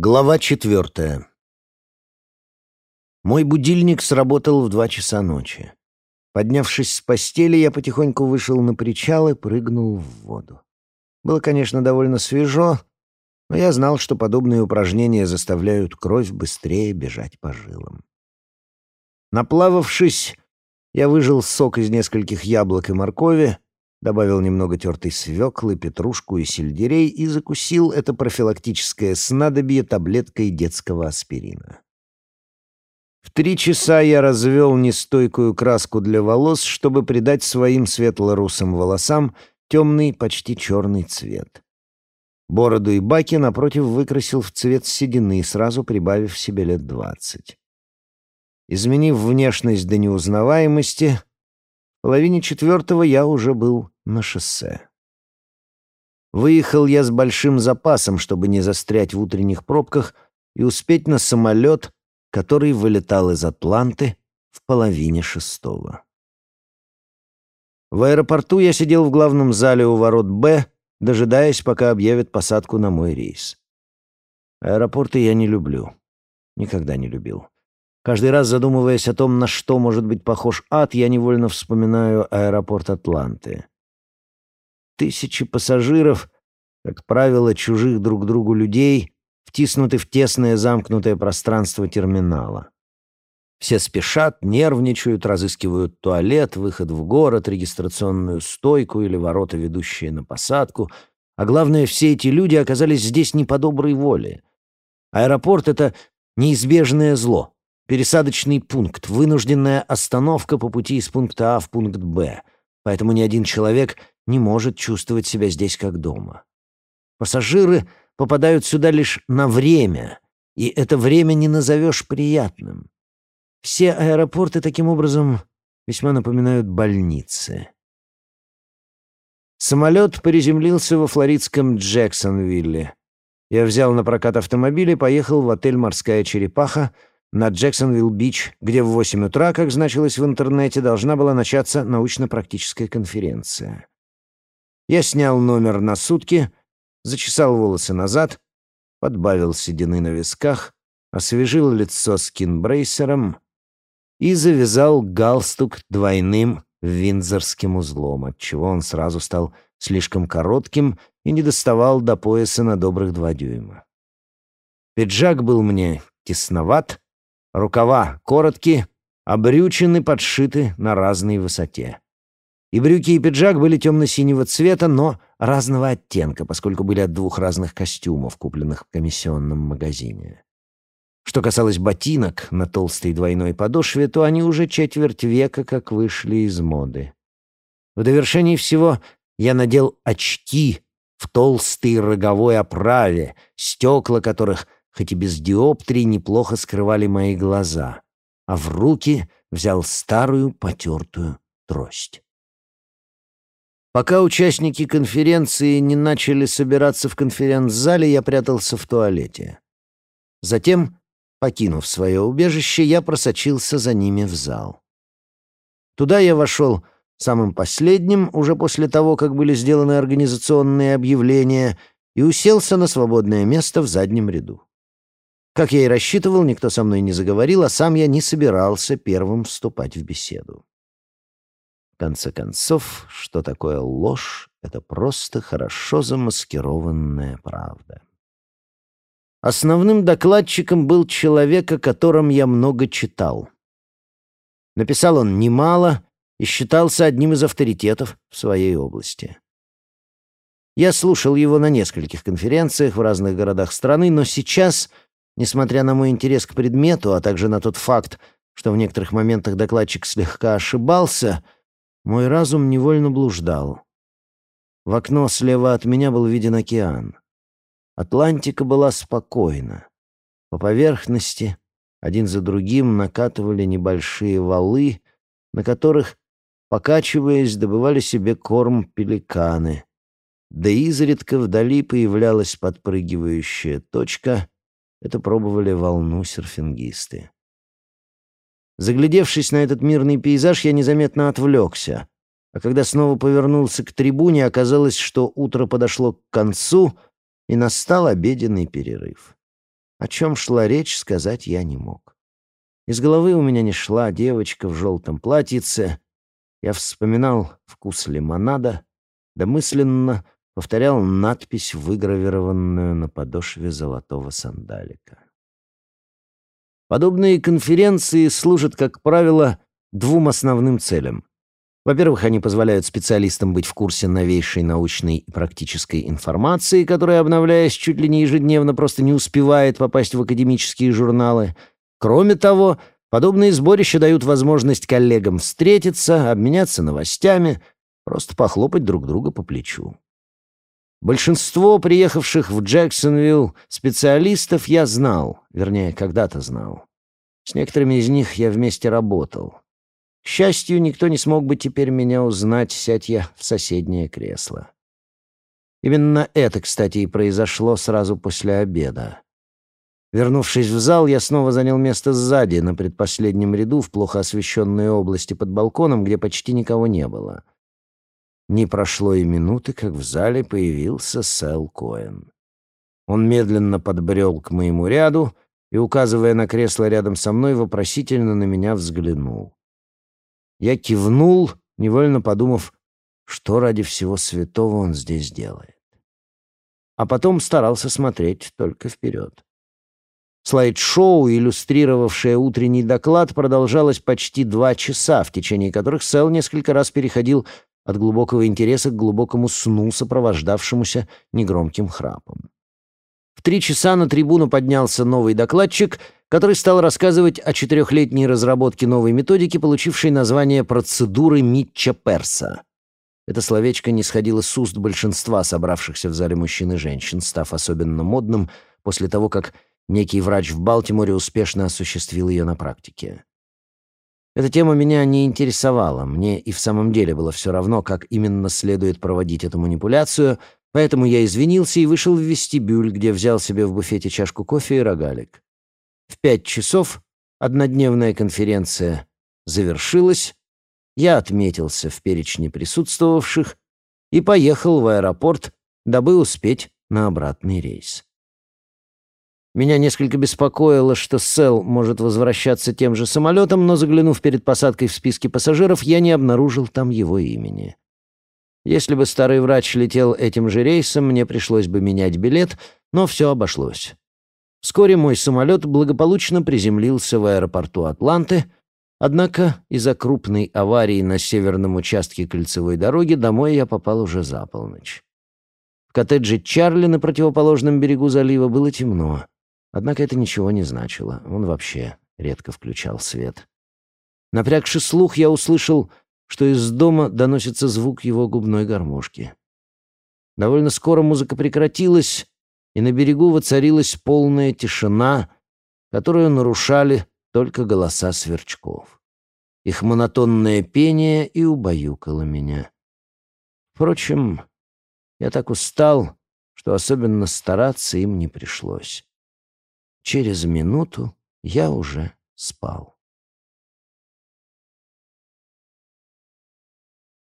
Глава четвертая. Мой будильник сработал в два часа ночи. Поднявшись с постели, я потихоньку вышел на причал и прыгнул в воду. Было, конечно, довольно свежо, но я знал, что подобные упражнения заставляют кровь быстрее бежать по жилам. Наплававшись, я выжил сок из нескольких яблок и моркови, добавил немного тертой свеклы, петрушку и сельдерей и закусил это профилактическое снадобье таблеткой детского аспирина. В три часа я развел нестойкую краску для волос, чтобы придать своим светло-русым волосам темный, почти черный цвет. Бороду и баки, напротив, выкрасил в цвет седины, сразу прибавив себе лет двадцать. Изменив внешность до неузнаваемости, половине четвертого я уже был на шоссе. Выехал я с большим запасом, чтобы не застрять в утренних пробках и успеть на самолет, который вылетал из Атланты в половине шестого. В аэропорту я сидел в главном зале у ворот «Б», дожидаясь, пока объявят посадку на мой рейс. Аэропорты я не люблю. Никогда не любил. Каждый раз задумываясь о том, на что может быть похож ад, я невольно вспоминаю аэропорт Атланты. Тысячи пассажиров, как правило, чужих друг другу людей, втиснуты в тесное замкнутое пространство терминала. Все спешат, нервничают, разыскивают туалет, выход в город, регистрационную стойку или ворота, ведущие на посадку. А главное, все эти люди оказались здесь не по доброй воле. Аэропорт — это неизбежное зло. Пересадочный пункт, вынужденная остановка по пути из пункта А в пункт Б. Поэтому ни один человек не может чувствовать себя здесь как дома. Пассажиры попадают сюда лишь на время, и это время не назовешь приятным. Все аэропорты таким образом весьма напоминают больницы. Самолет приземлился во флоридском Джексонвилле. Я взял на прокат автомобиль и поехал в отель «Морская черепаха», на Джексонвилл-Бич, где в 8 утра, как значилось в интернете, должна была начаться научно-практическая конференция. Я снял номер на сутки, зачесал волосы назад, подбавил седины на висках, освежил лицо скинбрейсером и завязал галстук двойным виндзорским узлом, отчего он сразу стал слишком коротким и не доставал до пояса на добрых два дюйма. Пиджак был мне тесноват, Рукава короткие, а брючины подшиты на разной высоте. И брюки, и пиджак были темно-синего цвета, но разного оттенка, поскольку были от двух разных костюмов, купленных в комиссионном магазине. Что касалось ботинок на толстой двойной подошве, то они уже четверть века как вышли из моды. В довершении всего я надел очки в толстой роговой оправе, стекла которых — хоть и без диоптрий неплохо скрывали мои глаза, а в руки взял старую потертую трость. Пока участники конференции не начали собираться в конференц-зале, я прятался в туалете. Затем, покинув свое убежище, я просочился за ними в зал. Туда я вошел самым последним, уже после того, как были сделаны организационные объявления, и уселся на свободное место в заднем ряду. Как я и рассчитывал, никто со мной не заговорил, а сам я не собирался первым вступать в беседу. В конце концов, что такое ложь? Это просто хорошо замаскированная правда. Основным докладчиком был человек, о котором я много читал. Написал он немало и считался одним из авторитетов в своей области. Я слушал его на нескольких конференциях в разных городах страны, но сейчас Несмотря на мой интерес к предмету, а также на тот факт, что в некоторых моментах докладчик слегка ошибался, мой разум невольно блуждал. В окно слева от меня был виден океан. Атлантика была спокойна. По поверхности один за другим накатывали небольшие валы, на которых, покачиваясь, добывали себе корм пеликаны. Да изредка вдали появлялась подпрыгивающая точка — это пробовали волну серфингисты. Заглядевшись на этот мирный пейзаж, я незаметно отвлекся. А когда снова повернулся к трибуне, оказалось, что утро подошло к концу, и настал обеденный перерыв. О чем шла речь, сказать я не мог. Из головы у меня не шла девочка в желтом платьице. Я вспоминал вкус лимонада, да мысленно повторял надпись, выгравированную на подошве золотого сандалика. Подобные конференции служат, как правило, двум основным целям. Во-первых, они позволяют специалистам быть в курсе новейшей научной и практической информации, которая, обновляясь чуть ли не ежедневно, просто не успевает попасть в академические журналы. Кроме того, подобные сборища дают возможность коллегам встретиться, обменяться новостями, просто похлопать друг друга по плечу. Большинство приехавших в Джексонвилл специалистов я знал, вернее, когда-то знал. С некоторыми из них я вместе работал. К счастью, никто не смог бы теперь меня узнать, сядь я в соседнее кресло. Именно это, кстати, и произошло сразу после обеда. Вернувшись в зал, я снова занял место сзади, на предпоследнем ряду, в плохо освещенной области под балконом, где почти никого не было. Не прошло и минуты, как в зале появился Сэл Коэн. Он медленно подбрел к моему ряду и, указывая на кресло рядом со мной, вопросительно на меня взглянул. Я кивнул, невольно подумав, что ради всего святого он здесь делает. А потом старался смотреть только вперед. Слайд-шоу, иллюстрировавшее утренний доклад, продолжалось почти два часа, в течение которых Сэл несколько раз переходил от глубокого интереса к глубокому сну, сопровождавшемуся негромким храпом. В три часа на трибуну поднялся новый докладчик — который стал рассказывать о четырехлетней разработке новой методики, получившей название процедуры Митча Перса. Это словечко не сходило с уст большинства собравшихся в зале мужчин и женщин, став особенно модным после того, как некий врач в Балтиморе успешно осуществил ее на практике. Эта тема меня не интересовала, мне и в самом деле было все равно, как именно следует проводить эту манипуляцию, поэтому я извинился и вышел в вестибюль, где взял себе в буфете чашку кофе и рогалик. В пять часов однодневная конференция завершилась, я отметился в перечне присутствовавших и поехал в аэропорт, дабы успеть на обратный рейс. Меня несколько беспокоило, что Сэл может возвращаться тем же самолетом, но, заглянув перед посадкой в списке пассажиров, я не обнаружил там его имени. Если бы старый врач летел этим же рейсом, мне пришлось бы менять билет, но все обошлось. Вскоре мой самолет благополучно приземлился в аэропорту Атланты, однако из-за крупной аварии на северном участке кольцевой дороги домой я попал уже за полночь. В коттедже Чарли на противоположном берегу залива было темно, однако это ничего не значило, он вообще редко включал свет. Напрягши слух, я услышал, что из дома доносится звук его губной гармошки. Довольно скоро музыка прекратилась, и на берегу воцарилась полная тишина, которую нарушали только голоса сверчков. Их монотонное пение и убаюкало меня. Впрочем, я так устал, что особенно стараться им не пришлось. Через минуту я уже спал.